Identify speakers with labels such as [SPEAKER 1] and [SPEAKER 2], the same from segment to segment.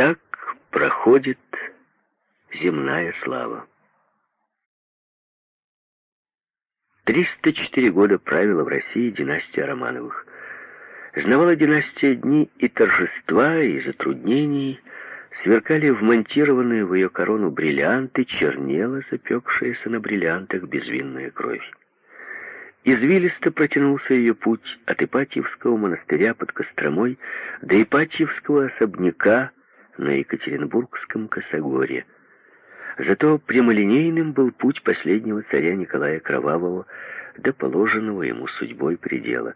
[SPEAKER 1] Так проходит земная слава. 304 года правила в России династия Романовых. Знавала династия дни и торжества, и затруднений, сверкали вмонтированные в ее корону бриллианты, чернела запекшаяся на бриллиантах безвинная кровь. Извилисто протянулся ее путь от Ипатьевского монастыря под Костромой до Ипатьевского особняка на Екатеринбургском Косогоре. Зато прямолинейным был путь последнего царя Николая Кровавого до положенного ему судьбой предела.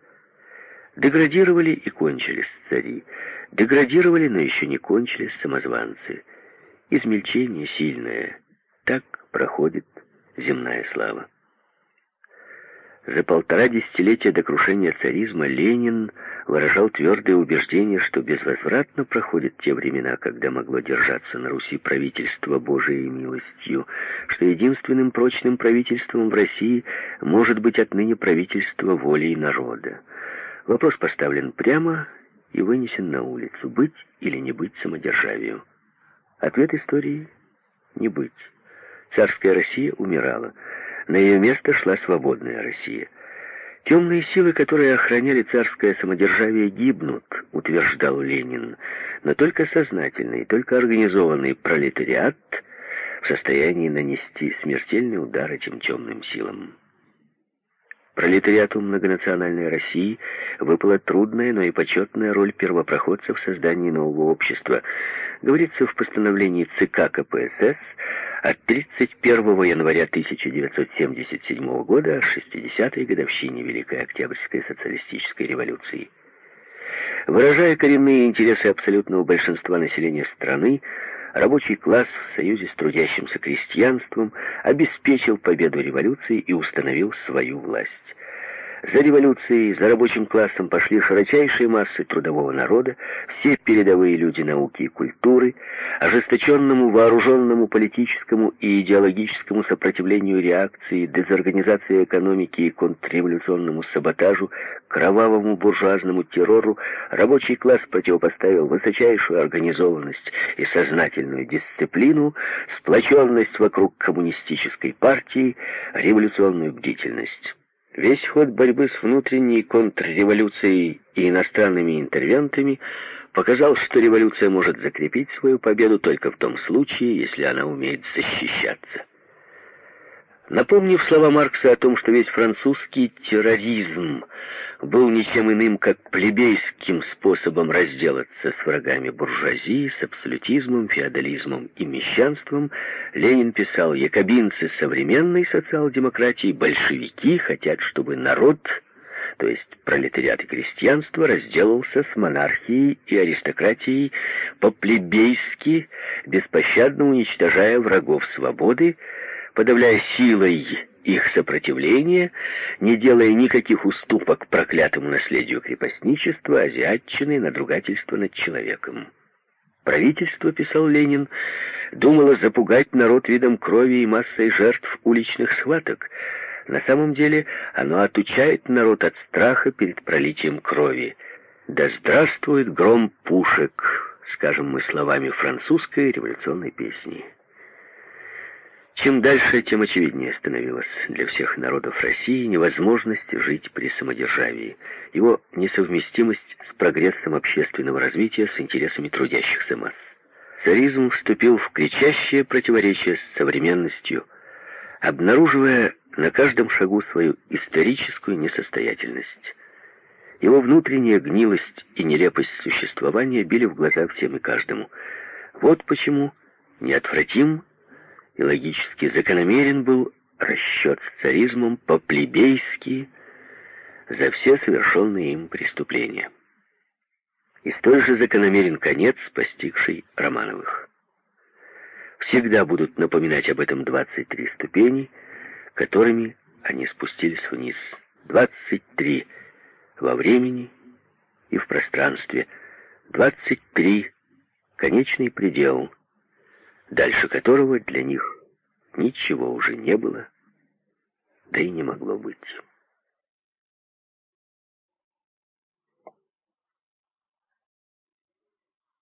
[SPEAKER 1] Деградировали и кончились цари. Деградировали, но еще не кончились самозванцы. Измельчение сильное. Так проходит земная слава. За полтора десятилетия до крушения царизма Ленин выражал твердое убеждение, что безвозвратно проходят те времена, когда могло держаться на Руси правительство Божией милостью, что единственным прочным правительством в России может быть отныне правительство волей народа. Вопрос поставлен прямо и вынесен на улицу. Быть или не быть самодержавию? Ответ истории — не быть. Царская Россия умирала. На ее место шла свободная Россия. Темные силы, которые охраняли царское самодержавие, гибнут, утверждал Ленин, но только сознательный, только организованный пролетариат в состоянии нанести смертельный удар этим темным силам. Пролетариату многонациональной России выпала трудная, но и почетная роль первопроходца в создании нового общества. Говорится в постановлении ЦК КПСС от 31 января 1977 года, 60-й годовщине Великой Октябрьской социалистической революции. Выражая коренные интересы абсолютного большинства населения страны, рабочий класс в союзе с трудящимся крестьянством обеспечил победу революции и установил свою власть. За революцией, за рабочим классом пошли широчайшие массы трудового народа, все передовые люди науки и культуры, ожесточенному вооруженному политическому и идеологическому сопротивлению реакции, дезорганизации экономики и контрреволюционному саботажу, кровавому буржуазному террору, рабочий класс противопоставил высочайшую организованность и сознательную дисциплину, сплоченность вокруг коммунистической партии, революционную бдительность. Весь ход борьбы с внутренней контрреволюцией и иностранными интервентами показал, что революция может закрепить свою победу только в том случае, если она умеет защищаться. Напомнив слова Маркса о том, что весь французский терроризм был ничем иным, как плебейским способом разделаться с врагами буржуазии, с абсолютизмом, феодализмом и мещанством, Ленин писал, якобинцы современной социал-демократии, большевики хотят, чтобы народ, то есть пролетариат и крестьянство, разделался с монархией и аристократией по-плебейски, беспощадно уничтожая врагов свободы, подавляя силой их сопротивление, не делая никаких уступок проклятому наследию крепостничества, азиатчины, надругательства над человеком. Правительство, писал Ленин, думало запугать народ видом крови и массой жертв уличных схваток. На самом деле оно отучает народ от страха перед пролитием крови. «Да здравствует гром пушек», скажем мы словами французской революционной песни. Чем дальше, тем очевиднее становилось для всех народов России невозможность жить при самодержавии, его несовместимость с прогрессом общественного развития с интересами трудящихся масс. Царизм вступил в кричащее противоречие с современностью, обнаруживая на каждом шагу свою историческую несостоятельность. Его внутренняя гнилость и нелепость существования били в глаза всем и каждому. Вот почему неотвратим и логически закономерен был расчет с царизмом по-плебейски за все совершенные им преступления. И столь же закономерен конец, постигший Романовых. Всегда будут напоминать об этом 23 ступени, которыми они спустились вниз. 23 во времени и в пространстве. 23 конечный предел — дальше которого для них ничего уже не было, да и не могло быть.